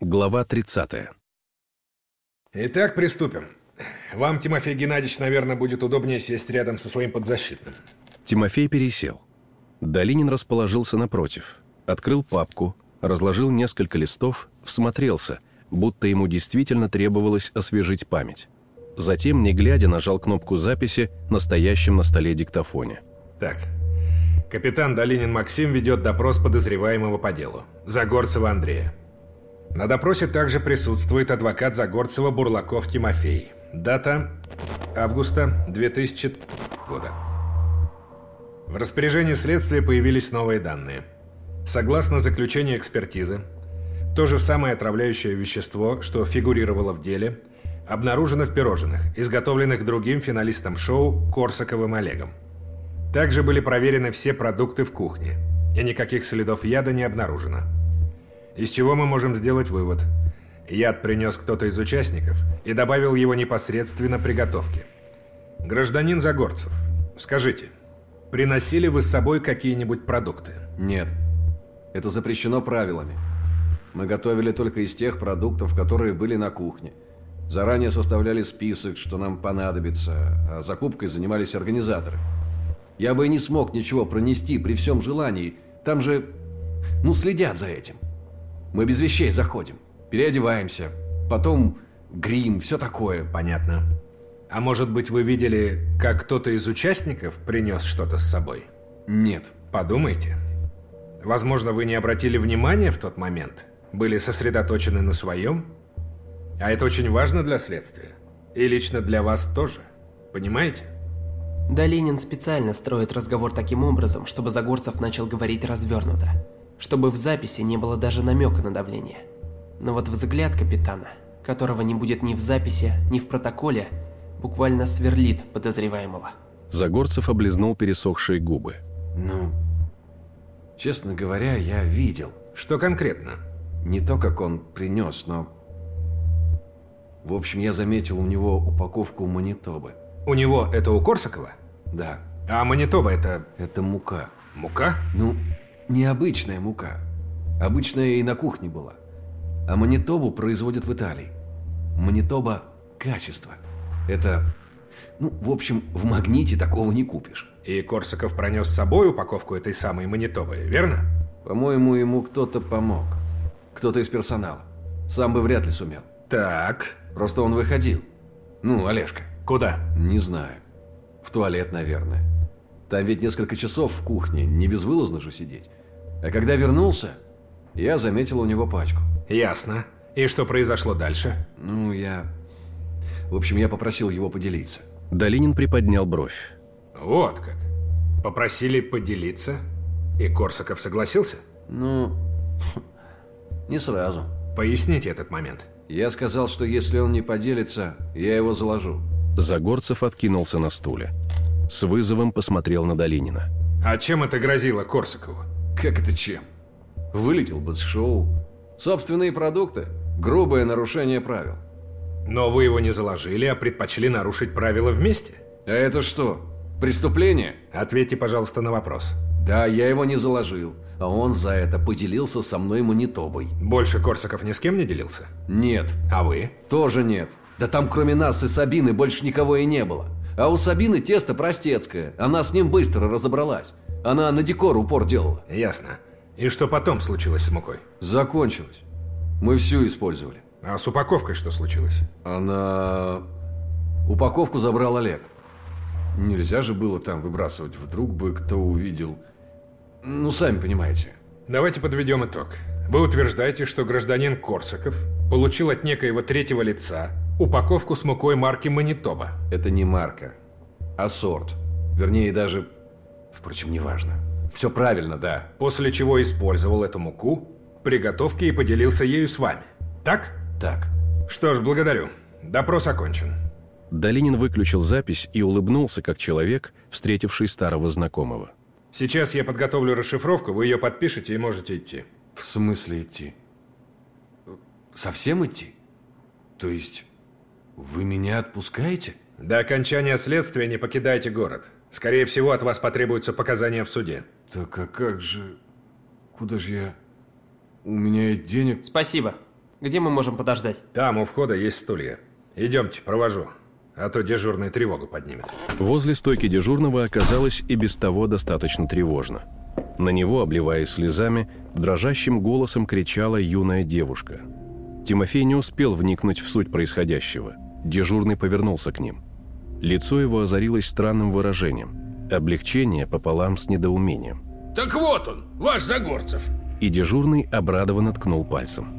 Глава 30. Итак, приступим. Вам, Тимофей Геннадьевич, наверное, будет удобнее сесть рядом со своим подзащитным. Тимофей пересел. Долинин расположился напротив, открыл папку, разложил несколько листов, всмотрелся, будто ему действительно требовалось освежить память. Затем, не глядя, нажал кнопку записи на стоящем на столе диктофоне. Так, капитан Долинин Максим ведет допрос подозреваемого по делу. Загорцева Андрея. На допросе также присутствует адвокат Загорцева Бурлаков Тимофей. Дата августа 2000 года. В распоряжении следствия появились новые данные. Согласно заключению экспертизы, то же самое отравляющее вещество, что фигурировало в деле, обнаружено в пирожных, изготовленных другим финалистом шоу Корсаковым Олегом. Также были проверены все продукты в кухне, и никаких следов яда не обнаружено. Из чего мы можем сделать вывод? Яд принес кто-то из участников и добавил его непосредственно при готовке. Гражданин Загорцев, скажите, приносили вы с собой какие-нибудь продукты? Нет. Это запрещено правилами. Мы готовили только из тех продуктов, которые были на кухне. Заранее составляли список, что нам понадобится, а закупкой занимались организаторы. Я бы и не смог ничего пронести при всем желании. Там же, ну, следят за этим. Мы без вещей заходим, переодеваемся, потом грим, все такое. Понятно. А может быть, вы видели, как кто-то из участников принес что-то с собой? Нет. Подумайте. Возможно, вы не обратили внимания в тот момент, были сосредоточены на своем. А это очень важно для следствия. И лично для вас тоже. Понимаете? Долинин специально строит разговор таким образом, чтобы Загорцев начал говорить развернуто чтобы в записи не было даже намека на давление. Но вот взгляд капитана, которого не будет ни в записи, ни в протоколе, буквально сверлит подозреваемого. Загорцев облизнул пересохшие губы. Ну, честно говоря, я видел. Что конкретно? Не то, как он принес, но... В общем, я заметил у него упаковку манитобы. У него это у Корсакова? Да. А манитоба это... Это мука. Мука? Ну, Необычная мука. Обычная и на кухне была. А манитобу производят в Италии. Манитоба – качество. Это, ну, в общем, в магните такого не купишь. И Корсаков пронес с собой упаковку этой самой манитобы, верно? По-моему, ему кто-то помог. Кто-то из персонала. Сам бы вряд ли сумел. Так. Просто он выходил. Ну, Олежка. Куда? Не знаю. В туалет, наверное. Там ведь несколько часов в кухне, не безвылазно же сидеть. А когда вернулся, я заметил у него пачку. Ясно. И что произошло дальше? Ну, я... В общем, я попросил его поделиться. Долинин приподнял бровь. Вот как. Попросили поделиться? И Корсаков согласился? Ну, не сразу. Поясните этот момент. Я сказал, что если он не поделится, я его заложу. Загорцев откинулся на стуле. С вызовом посмотрел на Долинина. А чем это грозило Корсакову? Как это чем? Вылетел бы с шоу. Собственные продукты. Грубое нарушение правил. Но вы его не заложили, а предпочли нарушить правила вместе? А это что? Преступление? Ответьте, пожалуйста, на вопрос. Да, я его не заложил. А он за это поделился со мной манитобой. Больше Корсаков ни с кем не делился? Нет. А вы? Тоже нет. Да там кроме нас и Сабины больше никого и не было. А у Сабины тесто простецкое. Она с ним быстро разобралась. Она на декор упор делала. Ясно. И что потом случилось с мукой? Закончилось. Мы всю использовали. А с упаковкой что случилось? Она... Упаковку забрал Олег. Нельзя же было там выбрасывать. Вдруг бы кто увидел... Ну, сами понимаете. Давайте подведем итог. Вы утверждаете, что гражданин Корсаков получил от некоего третьего лица упаковку с мукой марки Манитоба. Это не марка, а сорт. Вернее, даже... Впрочем, неважно. Все правильно, да. После чего использовал эту муку при готовке и поделился ею с вами. Так? Так. Что ж, благодарю. Допрос окончен. Долинин выключил запись и улыбнулся, как человек, встретивший старого знакомого. Сейчас я подготовлю расшифровку, вы ее подпишете и можете идти. В смысле идти? Совсем идти? То есть вы меня отпускаете? До окончания следствия не покидайте город. Скорее всего, от вас потребуются показания в суде. Так а как же... Куда же я... У меня нет денег... Спасибо. Где мы можем подождать? Там у входа есть стулья. Идемте, провожу. А то дежурный тревогу поднимет. Возле стойки дежурного оказалось и без того достаточно тревожно. На него, обливаясь слезами, дрожащим голосом кричала юная девушка. Тимофей не успел вникнуть в суть происходящего. Дежурный повернулся к ним. Лицо его озарилось странным выражением. Облегчение пополам с недоумением. Так вот он, ваш Загорцев. И дежурный обрадованно ткнул пальцем.